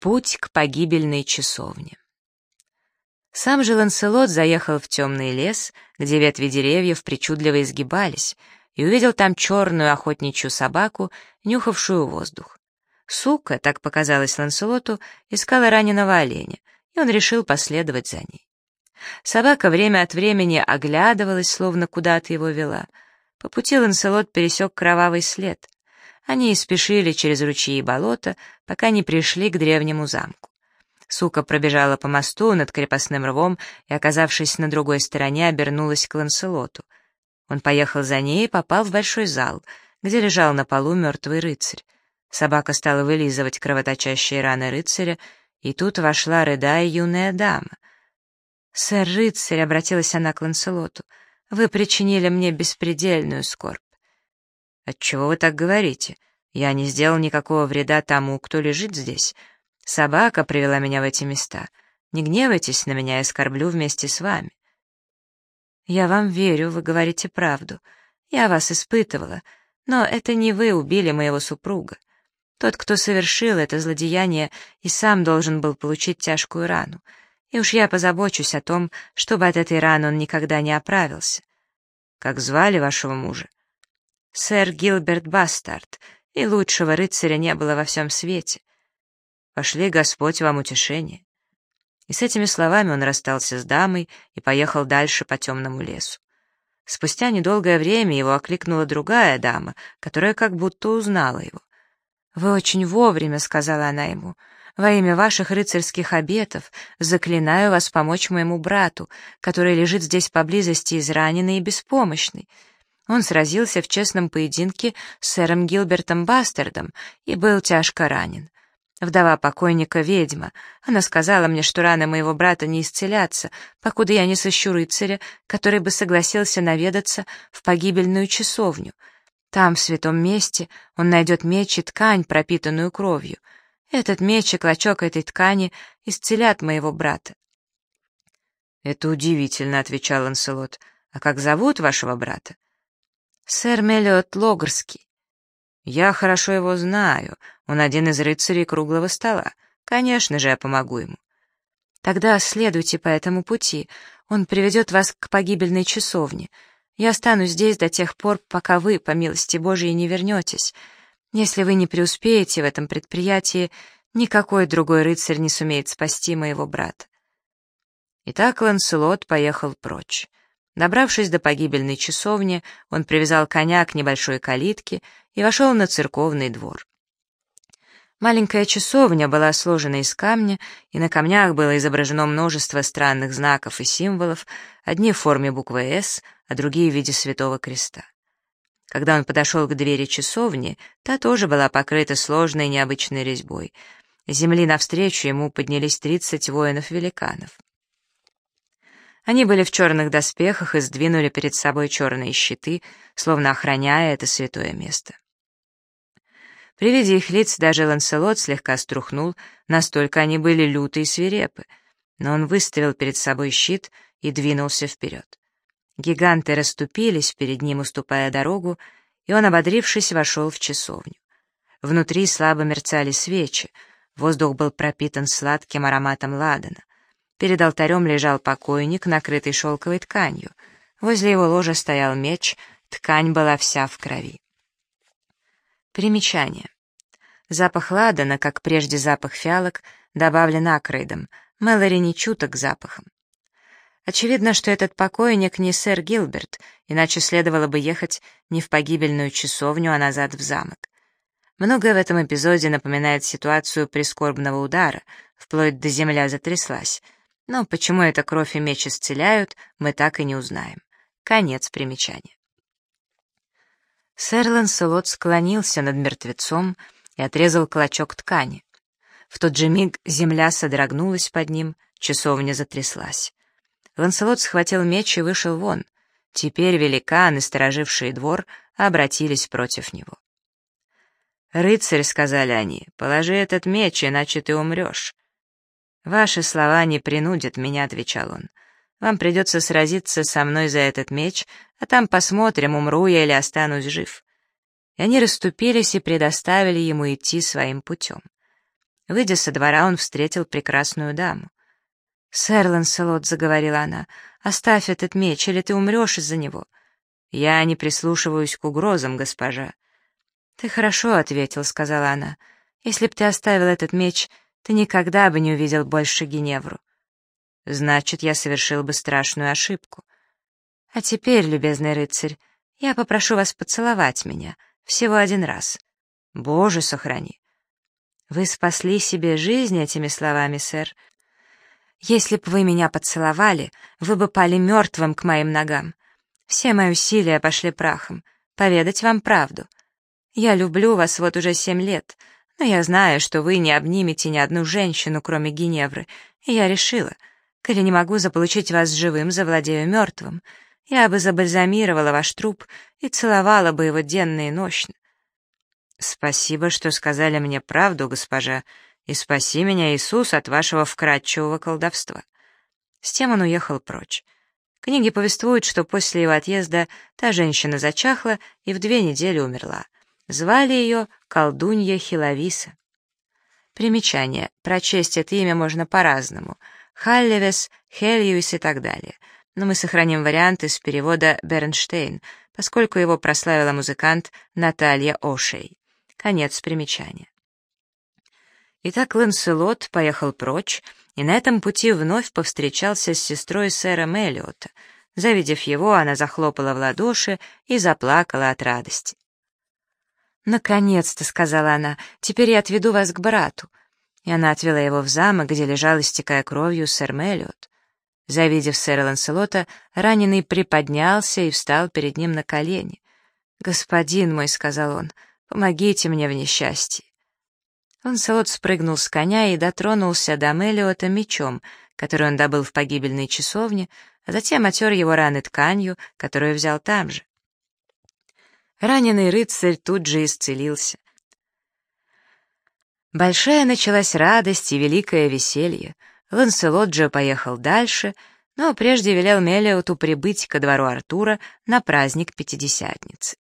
Путь к погибельной часовне. Сам же Ланселот заехал в темный лес, где ветви деревьев причудливо изгибались, и увидел там черную охотничью собаку, нюхавшую воздух. Сука, так показалось Ланселоту, искала раненого оленя, и он решил последовать за ней. Собака время от времени оглядывалась, словно куда-то его вела. По пути Ланселот пересек кровавый след — они спешили через ручьи и болота, пока не пришли к древнему замку. Сука пробежала по мосту над крепостным рвом и, оказавшись на другой стороне, обернулась к Ланселоту. Он поехал за ней и попал в большой зал, где лежал на полу мертвый рыцарь. Собака стала вылизывать кровоточащие раны рыцаря, и тут вошла рыдая юная дама. «Сэр рыцарь», — обратилась она к Ланселоту, — «вы причинили мне беспредельную скорбь. «Отчего вы так говорите? Я не сделал никакого вреда тому, кто лежит здесь. Собака привела меня в эти места. Не гневайтесь на меня, я скорблю вместе с вами». «Я вам верю, вы говорите правду. Я вас испытывала, но это не вы убили моего супруга. Тот, кто совершил это злодеяние, и сам должен был получить тяжкую рану. И уж я позабочусь о том, чтобы от этой раны он никогда не оправился. Как звали вашего мужа? Сэр Гилберт Бастард, и лучшего рыцаря не было во всем свете. Пошли, Господь, вам утешение. И с этими словами он расстался с дамой и поехал дальше по темному лесу. Спустя недолгое время его окликнула другая дама, которая как будто узнала его. «Вы очень вовремя», — сказала она ему, — «во имя ваших рыцарских обетов заклинаю вас помочь моему брату, который лежит здесь поблизости израненный и беспомощный. Он сразился в честном поединке с сэром Гилбертом Бастердом и был тяжко ранен. Вдова покойника — ведьма. Она сказала мне, что раны моего брата не исцелятся, покуда я не сыщу рыцаря, который бы согласился наведаться в погибельную часовню. Там, в святом месте, он найдет меч и ткань, пропитанную кровью. Этот меч и клочок этой ткани исцелят моего брата. «Это удивительно», — отвечал Ланселот. «А как зовут вашего брата?» «Сэр Меллиот Логрский». «Я хорошо его знаю. Он один из рыцарей круглого стола. Конечно же, я помогу ему». «Тогда следуйте по этому пути. Он приведет вас к погибельной часовне. Я останусь здесь до тех пор, пока вы, по милости Божией, не вернетесь. Если вы не преуспеете в этом предприятии, никакой другой рыцарь не сумеет спасти моего брата». Итак, Ланселот поехал прочь. Добравшись до погибельной часовни, он привязал коня к небольшой калитке и вошел на церковный двор. Маленькая часовня была сложена из камня, и на камнях было изображено множество странных знаков и символов, одни в форме буквы «С», а другие в виде святого креста. Когда он подошел к двери часовни, та тоже была покрыта сложной необычной резьбой. С земли навстречу ему поднялись тридцать воинов-великанов. Они были в черных доспехах и сдвинули перед собой черные щиты, словно охраняя это святое место. При виде их лиц даже Ланселот слегка струхнул, настолько они были люты и свирепы, но он выставил перед собой щит и двинулся вперед. Гиганты расступились перед ним, уступая дорогу, и он, ободрившись, вошел в часовню. Внутри слабо мерцали свечи, воздух был пропитан сладким ароматом ладана. Перед алтарем лежал покойник, накрытый шелковой тканью. Возле его ложа стоял меч, ткань была вся в крови. Примечание. Запах ладана, как прежде запах фиалок, добавлен акрейдом. Мэлори не чуток к запахам. Очевидно, что этот покойник не сэр Гилберт, иначе следовало бы ехать не в погибельную часовню, а назад в замок. Многое в этом эпизоде напоминает ситуацию прискорбного удара, вплоть до земля затряслась — но почему эта кровь и меч исцеляют, мы так и не узнаем. Конец примечания. Сэр Ланселот склонился над мертвецом и отрезал клочок ткани. В тот же миг земля содрогнулась под ним, часовня затряслась. Ланселот схватил меч и вышел вон. Теперь великаны, сторожившие двор, обратились против него. «Рыцарь», — сказали они, — «положи этот меч, иначе ты умрешь. «Ваши слова не принудят меня», — отвечал он. «Вам придется сразиться со мной за этот меч, а там посмотрим, умру я или останусь жив». И они расступились и предоставили ему идти своим путем. Выйдя со двора, он встретил прекрасную даму. «Сэр Ланселот», — заговорила она, — «оставь этот меч, или ты умрешь из-за него». «Я не прислушиваюсь к угрозам, госпожа». «Ты хорошо ответил», — сказала она. «Если б ты оставил этот меч, ты никогда бы не увидел больше Геневру». «Значит, я совершил бы страшную ошибку». «А теперь, любезный рыцарь, я попрошу вас поцеловать меня, всего один раз. Боже, сохрани». «Вы спасли себе жизнь этими словами, сэр. Если б вы меня поцеловали, вы бы пали мертвым к моим ногам. Все мои усилия пошли прахом. Поведать вам правду». Я люблю вас вот уже семь лет, но я знаю, что вы не обнимете ни одну женщину, кроме Геневры, и я решила, коли не могу заполучить вас живым, завладею мертвым, я бы забальзамировала ваш труп и целовала бы его денно и нощно. Спасибо, что сказали мне правду, госпожа, и спаси меня, Иисус, от вашего вкрадчивого колдовства. С тем он уехал прочь. Книги повествуют, что после его отъезда та женщина зачахла и в две недели умерла. Звали ее колдунья Хиловиса. Примечание. Прочесть это имя можно по-разному. Халлевес, Хельюис и так далее. Но мы сохраним вариант из перевода Бернштейн, поскольку его прославила музыкант Наталья Ошей. Конец примечания. Итак, Ланселот поехал прочь, и на этом пути вновь повстречался с сестрой сэра Меллиота. Завидев его, она захлопала в ладоши и заплакала от радости. «Наконец-то», — сказала она, — «теперь я отведу вас к брату». И она отвела его в замок, где лежал, истекая кровью, сэр Меллиот. Завидев сэра Ланселота, раненый приподнялся и встал перед ним на колени. «Господин мой», — сказал он, — «помогите мне в несчастье». Ланселот спрыгнул с коня и дотронулся до Меллиота мечом, который он добыл в погибельной часовне, а затем отер его раны тканью, которую взял там же. Раненый рыцарь тут же исцелился. Большая началась радость и великое веселье. Ланселот же поехал дальше, но прежде велел Мелиоту прибыть ко двору Артура на праздник Пятидесятницы.